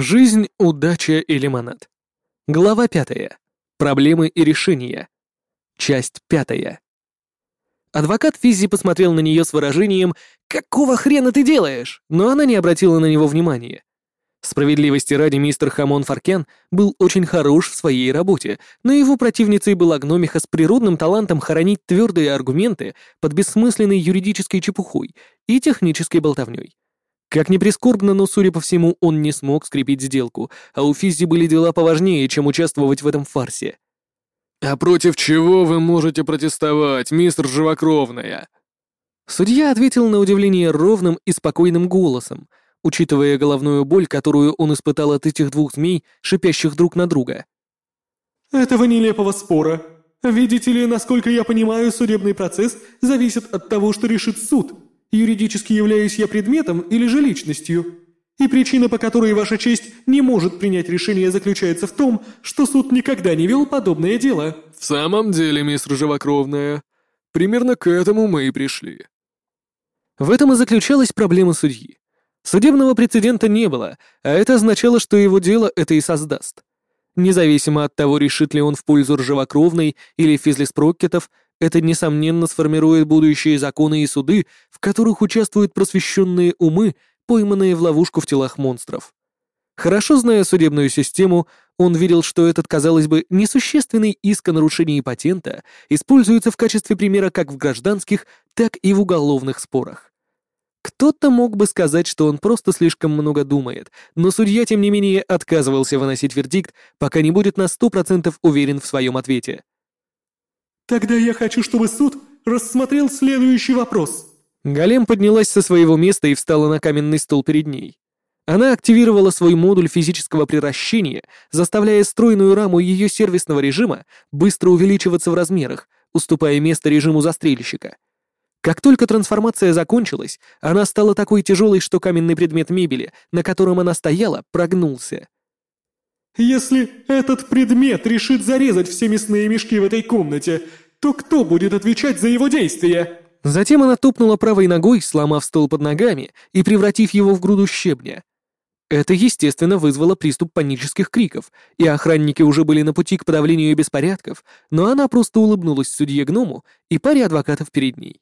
Жизнь, удача и лимонад. Глава пятая. Проблемы и решения. Часть пятая. Адвокат Физзи посмотрел на нее с выражением «Какого хрена ты делаешь?», но она не обратила на него внимания. Справедливости ради мистер Хамон Фаркен был очень хорош в своей работе, но его противницей была гномиха с природным талантом хоронить твердые аргументы под бессмысленной юридической чепухой и технической болтовней. Как ни прискорбно, но, судя по всему, он не смог скрепить сделку, а у Физзи были дела поважнее, чем участвовать в этом фарсе. «А против чего вы можете протестовать, мистер Живокровная?» Судья ответил на удивление ровным и спокойным голосом, учитывая головную боль, которую он испытал от этих двух змей, шипящих друг на друга. «Этого нелепого спора. Видите ли, насколько я понимаю, судебный процесс зависит от того, что решит суд. Юридически являюсь я предметом или же личностью. И причина, по которой Ваша честь не может принять решение, заключается в том, что суд никогда не вел подобное дело». «В самом деле, мистер Живокровная, примерно к этому мы и пришли». В этом и заключалась проблема судьи. Судебного прецедента не было, а это означало, что его дело это и создаст. Независимо от того, решит ли он в пользу ржавокровной или физлиспрокетов, это, несомненно, сформирует будущие законы и суды, в которых участвуют просвещенные умы, пойманные в ловушку в телах монстров. Хорошо зная судебную систему, он видел, что этот, казалось бы, несущественный иск о нарушении патента используется в качестве примера как в гражданских, так и в уголовных спорах. Кто-то мог бы сказать, что он просто слишком много думает, но судья, тем не менее, отказывался выносить вердикт, пока не будет на сто процентов уверен в своем ответе. «Тогда я хочу, чтобы суд рассмотрел следующий вопрос». Голем поднялась со своего места и встала на каменный стол перед ней. Она активировала свой модуль физического превращения, заставляя стройную раму ее сервисного режима быстро увеличиваться в размерах, уступая место режиму застрельщика — как только трансформация закончилась, она стала такой тяжелой, что каменный предмет мебели, на котором она стояла, прогнулся. «Если этот предмет решит зарезать все мясные мешки в этой комнате, то кто будет отвечать за его действия?» Затем она топнула правой ногой, сломав стол под ногами и превратив его в груду щебня. Это, естественно, вызвало приступ панических криков, и охранники уже были на пути к подавлению беспорядков, но она просто улыбнулась судье-гному и паре адвокатов перед ней.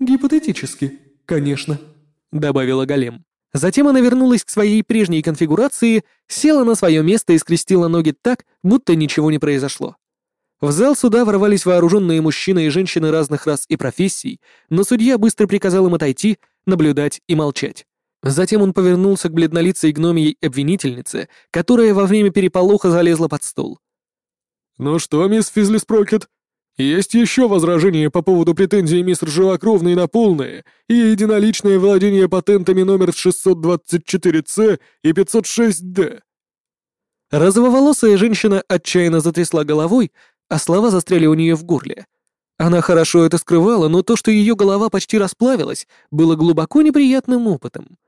«Гипотетически, конечно», — добавила Голем. Затем она вернулась к своей прежней конфигурации, села на свое место и скрестила ноги так, будто ничего не произошло. В зал суда ворвались вооруженные мужчины и женщины разных рас и профессий, но судья быстро приказал им отойти, наблюдать и молчать. Затем он повернулся к бледнолицей гномией обвинительнице, которая во время переполоха залезла под стол. «Ну что, мисс Физлиспрокет, есть еще возражения по поводу претензий мистер Живокровный на полное и единоличное владение патентами номер 624C и 506D. Розововолосая женщина отчаянно затрясла головой, а слова застряли у нее в горле. Она хорошо это скрывала, но то, что ее голова почти расплавилась, было глубоко неприятным опытом.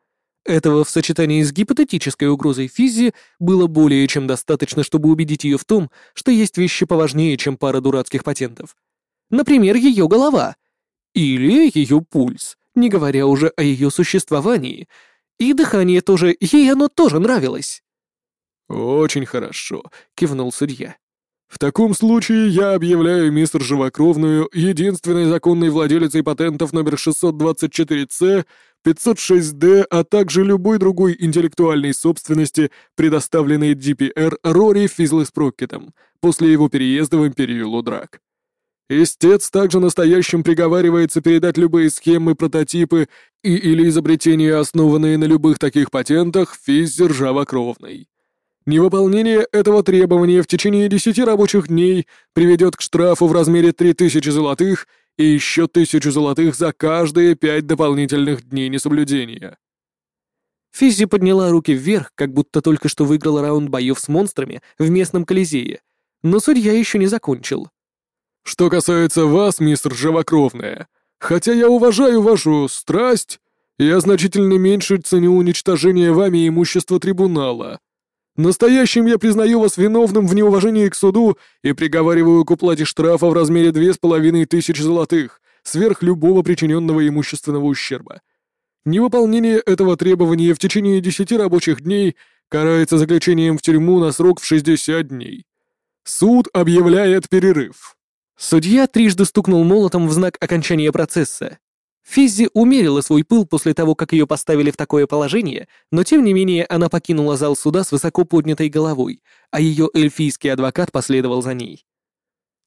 Этого в сочетании с гипотетической угрозой Физи было более чем достаточно, чтобы убедить ее в том, что есть вещи поважнее, чем пара дурацких патентов. Например, ее голова. Или ее пульс, не говоря уже о ее существовании. И дыхание тоже, ей оно тоже нравилось. «Очень хорошо», — кивнул судья. «В таком случае я объявляю мистер Живокровную единственной законной владелицей патентов номер 624C 506D, а также любой другой интеллектуальной собственности, предоставленной DPR Рори Физлеспрокетом после его переезда в Империю Лудрак. Истец также настоящим приговаривается передать любые схемы, прототипы и или изобретения, основанные на любых таких патентах, физе ржавокровной. Невыполнение этого требования в течение 10 рабочих дней приведет к штрафу в размере 3000 золотых и еще тысячу золотых за каждые пять дополнительных дней несоблюдения». Физзи подняла руки вверх, как будто только что выиграла раунд боев с монстрами в местном Колизее, но судья еще не закончил. «Что касается вас, мистер Живокровная, хотя я уважаю вашу страсть, я значительно меньше ценю уничтожение вами имущества трибунала. Настоящим я признаю вас виновным в неуважении к суду и приговариваю к уплате штрафа в размере две с половиной тысяч золотых, сверх любого причиненного имущественного ущерба. Невыполнение этого требования в течение десяти рабочих дней карается заключением в тюрьму на срок в 60 дней. Суд объявляет перерыв». Судья трижды стукнул молотом в знак окончания процесса. Физзи умерила свой пыл после того, как ее поставили в такое положение, но тем не менее она покинула зал суда с высоко поднятой головой, а ее эльфийский адвокат последовал за ней.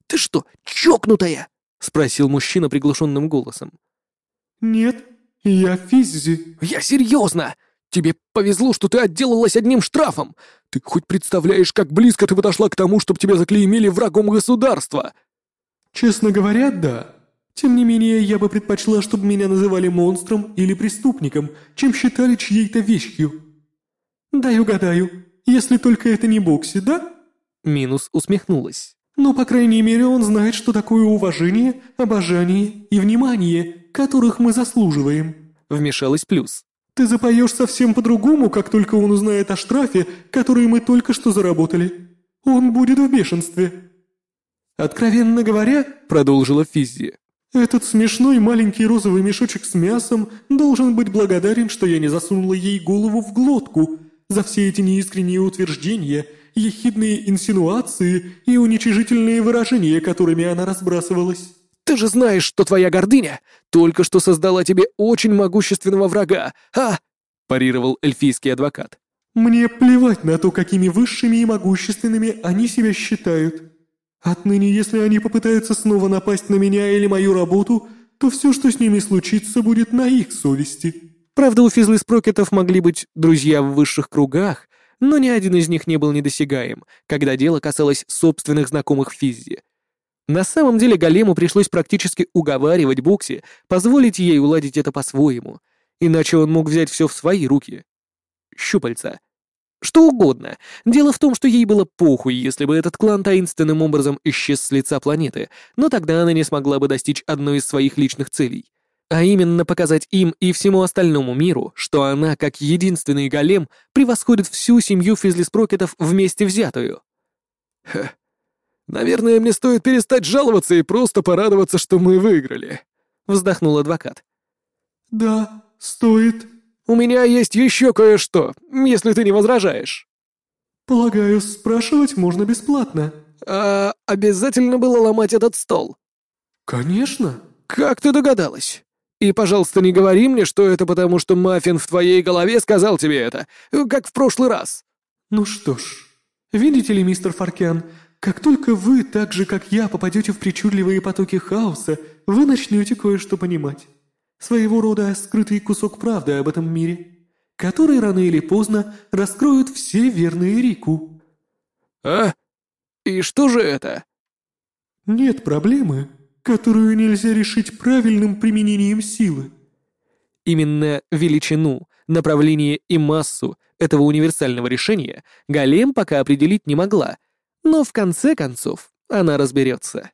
«Ты что, чокнутая?» — спросил мужчина приглушенным голосом. «Нет, я Физзи». «Я серьезно! Тебе повезло, что ты отделалась одним штрафом! Ты хоть представляешь, как близко ты подошла к тому, чтобы тебя заклеймили врагом государства?» «Честно говоря, да. Тем не менее, я бы предпочла, чтобы меня называли монстром или преступником, чем считали чьей-то вещью». «Дай угадаю, если только это не Бокси, да?» Минус усмехнулась. «Но, по крайней мере, он знает, что такое уважение, обожание и внимание, которых мы заслуживаем», — вмешалась Плюс. «Ты запоешь совсем по-другому, как только он узнает о штрафе, который мы только что заработали. Он будет в бешенстве». «Откровенно говоря», — продолжила Физзи, «этот смешной маленький розовый мешочек с мясом должен быть благодарен, что я не засунула ей голову в глотку за все эти неискренние утверждения, ехидные инсинуации и уничижительные выражения, которыми она разбрасывалась». «Ты же знаешь, что твоя гордыня только что создала тебе очень могущественного врага, а?» – парировал эльфийский адвокат. «Мне плевать на то, какими высшими и могущественными они себя считают. Отныне, если они попытаются снова напасть на меня или мою работу, то все, что с ними случится, будет на их совести». Правда, у Физлы Спрокетов могли быть друзья в высших кругах, но ни один из них не был недосягаем, когда дело касалось собственных знакомых Физзи. На самом деле Голему пришлось практически уговаривать Бокси позволить ей уладить это по-своему, иначе он мог взять все в свои руки. Щупальца. Что угодно. Дело в том, что ей было похуй, если бы этот клан таинственным образом исчез с лица планеты, но тогда она не смогла бы достичь одной из своих личных целей. А именно показать им и всему остальному миру, что она, как единственный голем, превосходит всю семью Физлиспрокетов вместе взятую. Ха. Наверное, мне стоит перестать жаловаться и просто порадоваться, что мы выиграли. Вздохнул адвокат. Да, стоит, у меня есть еще кое-что, если ты не возражаешь». «Полагаю, спрашивать можно бесплатно». «А обязательно было ломать этот стол?» «Конечно». «Как ты догадалась? И, пожалуйста, не говори мне, что это потому, что Маффин в твоей голове сказал тебе это, как в прошлый раз». «Ну что ж, видите ли, мистер Фаркян, как только вы, так же как я, попадете в причудливые потоки хаоса, вы начнете кое-что понимать». Своего рода скрытый кусок правды об этом мире, который рано или поздно раскроют все верные Рику. А? И что же это? Нет проблемы, которую нельзя решить правильным применением силы. Именно величину, направление и массу этого универсального решения Голем пока определить не могла, но в конце концов она разберется.